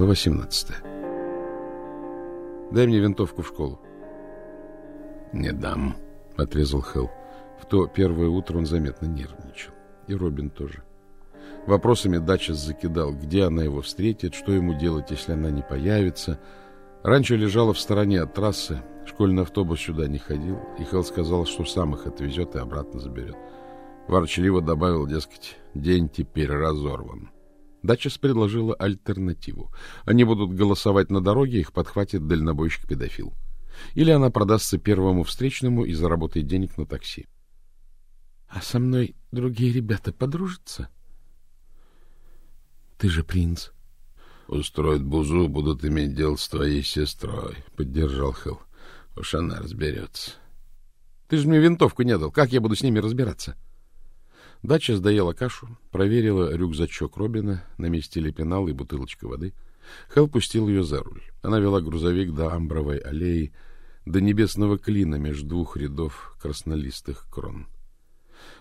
Глава 17. Дай мне винтовку в школу. Не дам, отрезал Хелл. В то первое утро он заметно нервничал. И Робин тоже. Вопросами Дача закидал, где она его встретит, что ему делать, если она не появится. Раньше лежала в стороне от трассы, школьный автобус сюда не ходил, и Хелл сказал, что сам их отвезет и обратно заберет. Ворчливо добавил, дескать, день теперь разорван. Дачес предложила альтернативу. Они будут голосовать на дороге, их подхватит дальнобойщик-педофил. Или она продастся первому встречному и заработает денег на такси. — А со мной другие ребята подружатся? — Ты же принц. — Устроят бузу, будут иметь дело с твоей сестрой, — поддержал Хелл. — Уж она разберется. — Ты же мне винтовку не дал. Как я буду с ними разбираться? — Дача сдаела кашу, проверила рюкзачок Робина, на месте ли пенал и бутылочка воды. Хелл пустил ее за руль. Она вела грузовик до Амбровой аллеи, до небесного клина между двух рядов краснолистых крон.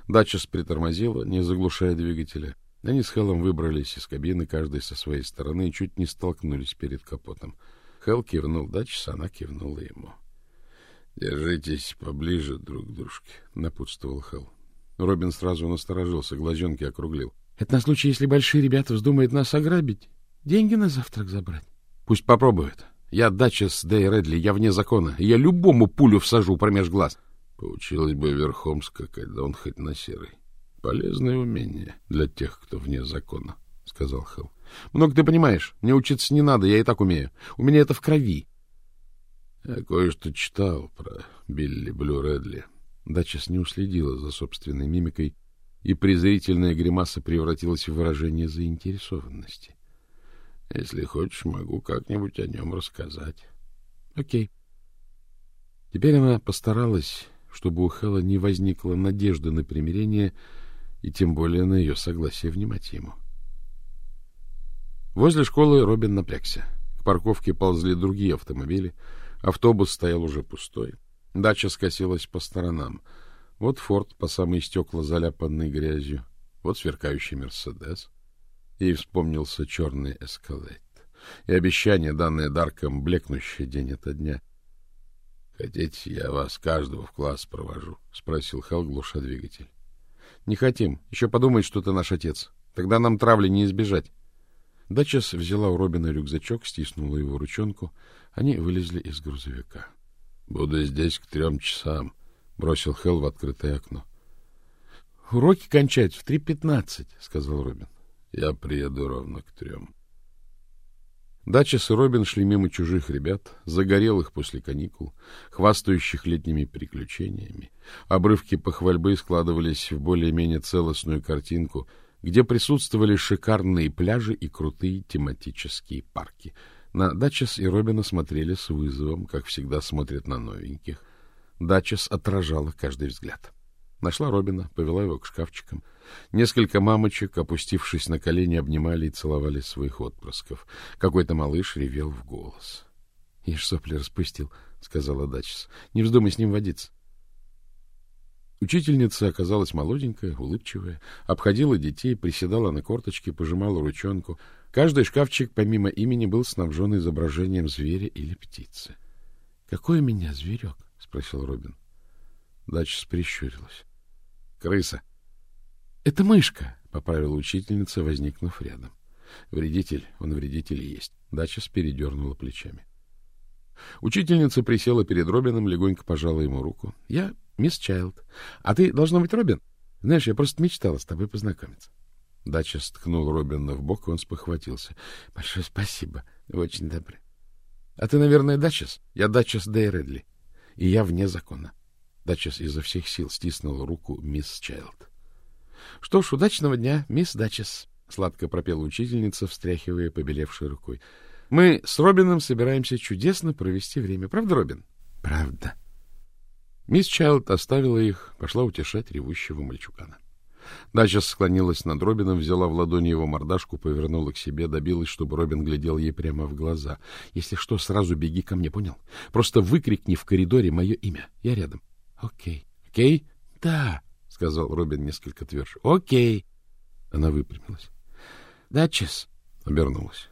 Дача притормозила, не заглушая двигателя. Они с Хеллом выбрались из кабины, каждый со своей стороны, и чуть не столкнулись перед капотом. Хелл кивнул Дачес, она кивнула ему. — Держитесь поближе друг к дружке, — напутствовал Хелл. Робин сразу насторожился, глазенки округлил. — Это на случай, если большие ребята вздумают нас ограбить. Деньги на завтрак забрать. — Пусть попробуют. Я дача с Дэй Редли, я вне закона. Я любому пулю всажу промеж глаз. Получилось бы верхом скакать, да он хоть на серый. Полезное умение для тех, кто вне закона, — сказал Хелл. — Много ты понимаешь. Мне учиться не надо, я и так умею. У меня это в крови. — Я кое-что читал про Билли Блю Редли. — Дачес не уследила за собственной мимикой, и презрительная гримаса превратилась в выражение заинтересованности. — Если хочешь, могу как-нибудь о нем рассказать. — Окей. Теперь она постаралась, чтобы у Хэлла не возникло надежды на примирение и тем более на ее согласие внимать ему. Возле школы Робин напрягся. К парковке ползли другие автомобили. Автобус стоял уже пустой. Дача скосилась по сторонам. Вот форт по самые стекла, заляпанный грязью. Вот сверкающий Мерседес. Ей вспомнился черный эскалейт. И обещание, данное Дарком, блекнущее день ото дня. — Хотите, я вас каждого в класс провожу? — спросил Хелл, глуша двигатель. — Не хотим. Еще подумает, что ты наш отец. Тогда нам травли не избежать. Дачес взяла у Робина рюкзачок, стиснула его ручонку. Они вылезли из грузовика. — Буду здесь к трем часам, — бросил Хелл в открытое окно. — Уроки кончать в три пятнадцать, — сказал Робин. — Я приеду ровно к трем. Дачес и Робин шли мимо чужих ребят, загорелых после каникул, хвастающих летними приключениями. Обрывки похвальбы складывались в более-менее целостную картинку, где присутствовали шикарные пляжи и крутые тематические парки — на Дачес и Робина смотрели с вызовом, как всегда смотрят на новеньких. Дачес отражала каждый взгляд. Нашла Робина, повела его к шкафчикам. Несколько мамочек, опустившись на колени, обнимали и целовали своих отпрысков. Какой-то малыш ревел в голос. — Ишь, сопли распустил, — сказала Дачес. — Не вздумай с ним водиться. Учительница оказалась молоденькая, улыбчивая, обходила детей, приседала на корточки, пожимала ручонку — Каждый шкафчик, помимо имени, был снабжен изображением зверя или птицы. — Какой у меня зверек? — спросил Робин. Дача прищурилась. — Крыса. — Это мышка, — поправила учительница, возникнув рядом. Вредитель, он вредитель есть. Дача передернула плечами. Учительница присела перед Робином, легонько пожала ему руку. — Я мисс Чайлд. А ты, должна быть, Робин? Знаешь, я просто мечтала с тобой познакомиться. Дача сткнул Робина в бок, и он спохватился. — Большое спасибо. Вы очень добры. — А ты, наверное, Дачес? Я Дачес Дэй Редли. И я вне закона. Дачес изо всех сил стиснул руку мисс Чайлд. — Что ж, удачного дня, мисс Дачес, — сладко пропела учительница, встряхивая побелевшей рукой. — Мы с Робином собираемся чудесно провести время. Правда, Робин? — Правда. Мисс Чайлд оставила их, пошла утешать ревущего мальчугана. — Дача склонилась над Робином, взяла в ладони его мордашку, повернула к себе, добилась, чтобы Робин глядел ей прямо в глаза. — Если что, сразу беги ко мне, понял? Просто выкрикни в коридоре мое имя. Я рядом. — Окей. — Окей? — Да, — сказал Робин несколько тверже. — Окей. Она выпрямилась. — Дачес. Обернулась.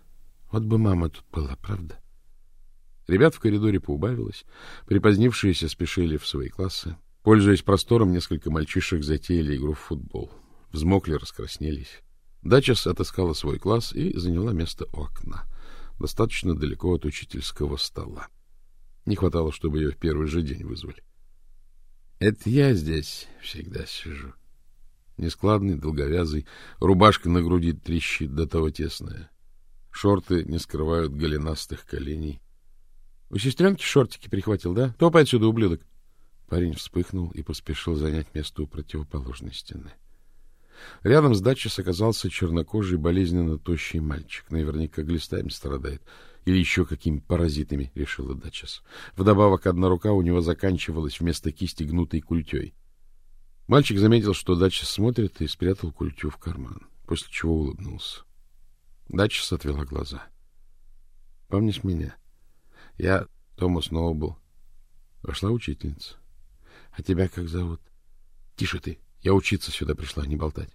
Вот бы мама тут была, правда? Ребят в коридоре поубавилось. Припозднившиеся спешили в свои классы. Пользуясь простором, несколько мальчишек затеяли игру в футбол. Взмокли, раскраснелись. Дачес отыскала свой класс и заняла место у окна, достаточно далеко от учительского стола. Не хватало, чтобы ее в первый же день вызвали. — Это я здесь всегда сижу. Нескладный, долговязый, рубашка на груди трещит до того тесная. Шорты не скрывают голенастых коленей. — У сестренки шортики прихватил, да? Топай отсюда, ублюдок! Парень вспыхнул и поспешил занять место у противоположной стены. Рядом с дачей оказался чернокожий, болезненно тощий мальчик. Наверняка глистами страдает. Или еще какими паразитами, решила Дачес. Вдобавок, одна рука у него заканчивалась вместо кисти гнутой культей. Мальчик заметил, что Дачес смотрит, и спрятал культю в карман, после чего улыбнулся. Дачес отвела глаза. — Помнишь меня? Я Томас Ноубл. Вошла учительница. — А тебя как зовут? — Тише ты. Я учиться сюда пришла, не болтать.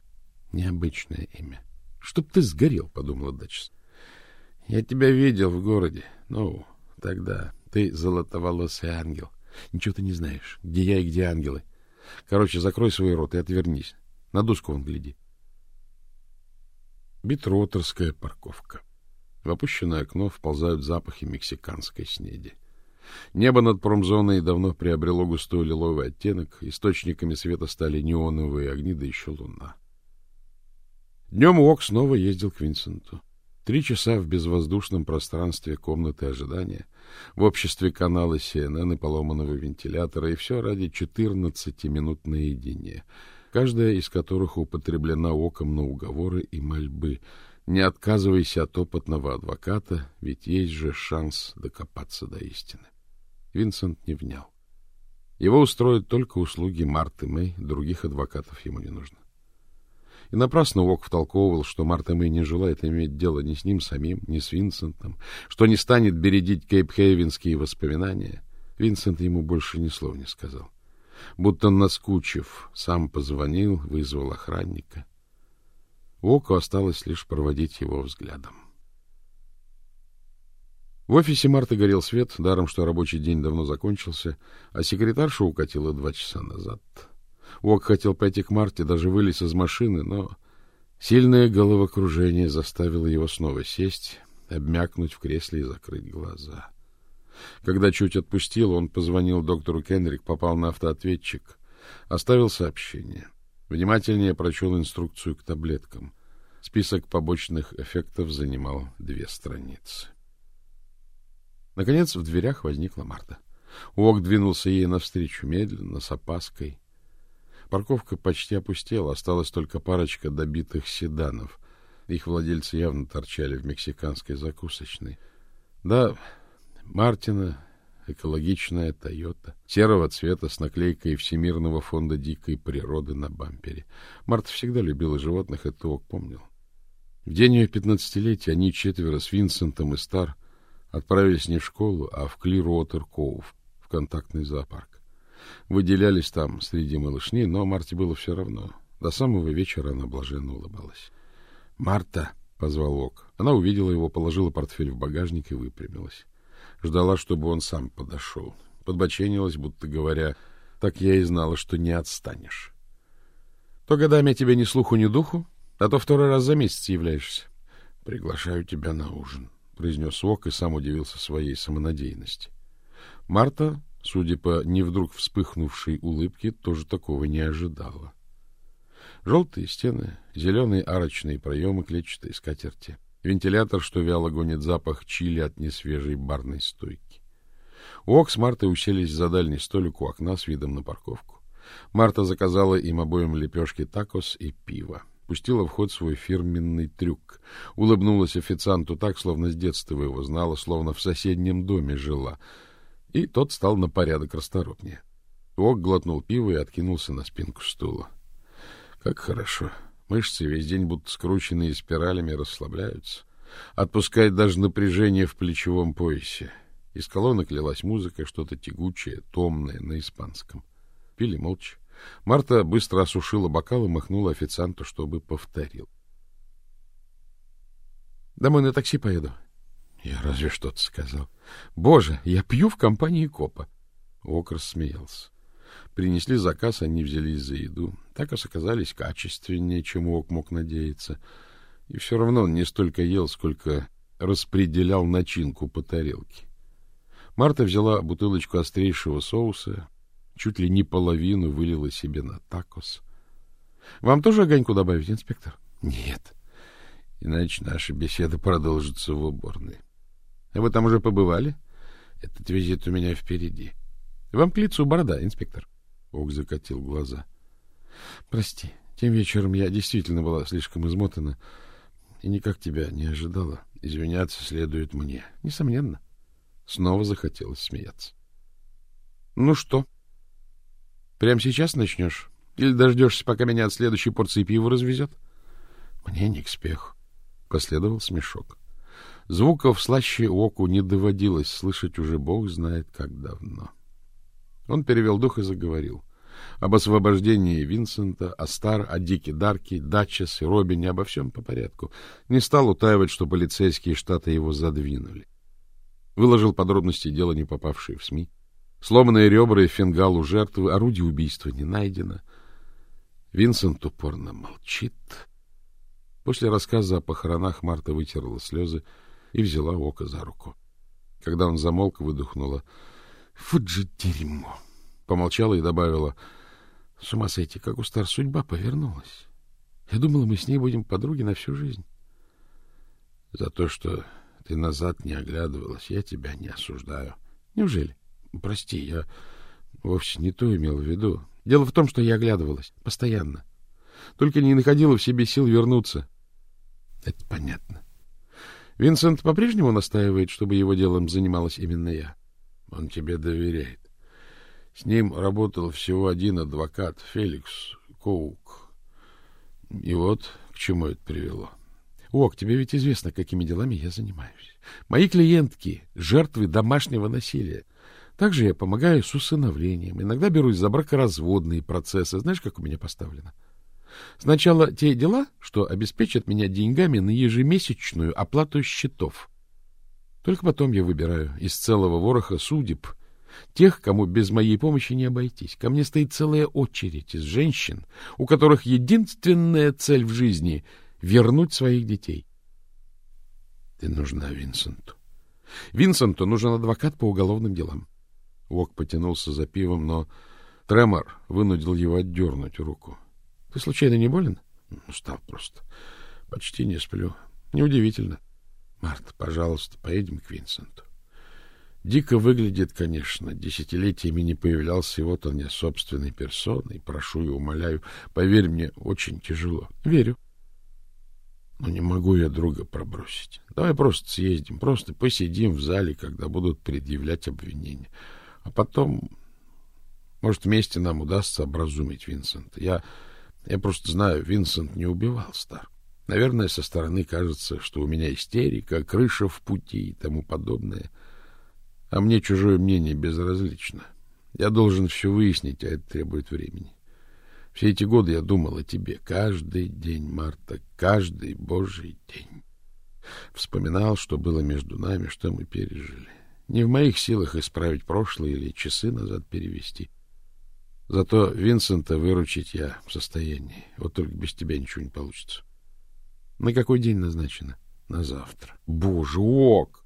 Необычное имя. Чтоб ты сгорел, подумала Дачес. Я тебя видел в городе. Ну, тогда ты золотоволосый ангел. Ничего ты не знаешь, где я и где ангелы. Короче, закрой свой рот и отвернись. На доску вон гляди. Битротерская парковка. В опущенное окно вползают запахи мексиканской снеди. Небо над промзоной давно приобрело густой лиловый оттенок, источниками света стали неоновые огни, да еще луна. Днем Уок снова ездил к Винсенту. Три часа в безвоздушном пространстве комнаты ожидания, в обществе канала CNN и поломанного вентилятора, и все ради 14 минут наедине, каждая из которых употреблена оком на уговоры и мольбы. Не отказывайся от опытного адвоката, ведь есть же шанс докопаться до истины. Винсент не внял. Его устроят только услуги Марты Мэй, других адвокатов ему не нужно. И напрасно Уок втолковывал, что Марта Мэй не желает иметь дело ни с ним самим, ни с Винсентом, что не станет бередить Кейп-Хейвенские воспоминания. Винсент ему больше ни слова не сказал. Будто наскучив, сам позвонил, вызвал охранника. Уоку осталось лишь проводить его взглядом. В офисе Марты горел свет, даром, что рабочий день давно закончился, а секретарша укатила два часа назад. Уок хотел пойти к Марте, даже вылез из машины, но сильное головокружение заставило его снова сесть, обмякнуть в кресле и закрыть глаза. Когда чуть отпустил, он позвонил доктору Кенрик, попал на автоответчик, оставил сообщение. Внимательнее прочел инструкцию к таблеткам. Список побочных эффектов занимал две страницы. Наконец в дверях возникла Марта. Уок двинулся ей навстречу медленно, с опаской. Парковка почти опустела, осталась только парочка добитых седанов. Их владельцы явно торчали в мексиканской закусочной. Да, Мартина, экологичная Тойота, серого цвета с наклейкой Всемирного фонда дикой природы на бампере. Марта всегда любила животных, это Уок помнил. В день ее пятнадцатилетия они четверо с Винсентом и Стар отправились не в школу, а в Клируотер Коув, в контактный зоопарк. Выделялись там среди малышней, но Марте было все равно. До самого вечера она блаженно улыбалась. «Марта!» — позвал Ок. Она увидела его, положила портфель в багажник и выпрямилась. Ждала, чтобы он сам подошел. Подбоченилась, будто говоря, «Так я и знала, что не отстанешь». «То годами я тебе ни слуху, ни духу, а то второй раз за месяц являешься. Приглашаю тебя на ужин» произнес Ок и сам удивился своей самонадеянности. Марта, судя по не вдруг вспыхнувшей улыбке, тоже такого не ожидала. Желтые стены, зеленые арочные проемы клетчатой скатерти, вентилятор, что вяло гонит запах чили от несвежей барной стойки. Ок с Мартой уселись за дальний столик у окна с видом на парковку. Марта заказала им обоим лепешки такос и пиво пустила в ход свой фирменный трюк. Улыбнулась официанту так, словно с детства его знала, словно в соседнем доме жила. И тот стал на порядок расторопнее. Ок глотнул пиво и откинулся на спинку стула. Как хорошо. Мышцы весь день будто скрученные спиралями расслабляются. Отпускает даже напряжение в плечевом поясе. Из колонок лилась музыка, что-то тягучее, томное на испанском. Пили молча. Марта быстро осушила бокал и махнула официанту, чтобы повторил. — Домой на такси поеду. Я разве что-то сказал. Боже, я пью в компании копа. Ок рассмеялся. Принесли заказ, они взялись за еду. Так оказались качественнее, чем Ок мог надеяться. И все равно он не столько ел, сколько распределял начинку по тарелке. Марта взяла бутылочку острейшего соуса, чуть ли не половину вылила себе на такос. — Вам тоже огоньку добавить, инспектор? — Нет. Иначе наша беседа продолжится в уборной. — А вы там уже побывали? — Этот визит у меня впереди. — Вам к лицу борода, инспектор. Ок закатил глаза. — Прости, тем вечером я действительно была слишком измотана и никак тебя не ожидала. Извиняться следует мне. Несомненно. Снова захотелось смеяться. — Ну что? Прямо сейчас начнешь? Или дождешься, пока меня от следующей порции пива развезет? — Мне не к спеху. Последовал смешок. Звуков слаще оку не доводилось слышать уже бог знает как давно. Он перевел дух и заговорил. Об освобождении Винсента, о Стар, о Дике Дарке, Датчес и Робине, обо всем по порядку. Не стал утаивать, что полицейские штаты его задвинули. Выложил подробности дела, не попавшие в СМИ. Сломанные ребра и фингал у жертвы, орудие убийства не найдено. Винсент упорно молчит. После рассказа о похоронах Марта вытерла слезы и взяла Ока за руку. Когда он замолк, выдохнула. — Вот же дерьмо! Помолчала и добавила. — С ума сойти, как у Стар судьба повернулась. Я думала, мы с ней будем подруги на всю жизнь. — За то, что ты назад не оглядывалась, я тебя не осуждаю. — Неужели? — Прости, я вовсе не то имел в виду. Дело в том, что я оглядывалась. Постоянно. Только не находила в себе сил вернуться. — Это понятно. Винсент по-прежнему настаивает, чтобы его делом занималась именно я. Он тебе доверяет. С ним работал всего один адвокат, Феликс Коук. И вот к чему это привело. Ок, тебе ведь известно, какими делами я занимаюсь. Мои клиентки — жертвы домашнего насилия. Также я помогаю с усыновлением. Иногда берусь за бракоразводные процессы. Знаешь, как у меня поставлено? Сначала те дела, что обеспечат меня деньгами на ежемесячную оплату счетов. Только потом я выбираю из целого вороха судеб тех, кому без моей помощи не обойтись. Ко мне стоит целая очередь из женщин, у которых единственная цель в жизни — вернуть своих детей. Ты нужна Винсенту. Винсенту нужен адвокат по уголовным делам. Вок потянулся за пивом, но тремор вынудил его отдернуть руку. — Ты случайно не болен? — Устал просто. Почти не сплю. Неудивительно. — Марта, пожалуйста, поедем к Винсенту. Дико выглядит, конечно. Десятилетиями не появлялся, и вот он я собственной персоной. Прошу и умоляю. Поверь мне, очень тяжело. Верю. Но не могу я друга пробросить. Давай просто съездим, просто посидим в зале, когда будут предъявлять обвинения. А потом, может, вместе нам удастся образумить Винсента. Я я просто знаю, Винсент не убивал Стар. Наверное, со стороны кажется, что у меня истерика, крыша в пути и тому подобное. А мне чужое мнение безразлично. Я должен все выяснить, а это требует времени. Все эти годы я думал о тебе. Каждый день, Марта, каждый божий день. Вспоминал, что было между нами, что мы пережили. Не в моих силах исправить прошлое или часы назад перевести — Зато Винсента выручить я в состоянии. Вот только без тебя ничего не получится. На какой день назначено? На завтра. Боже, ок!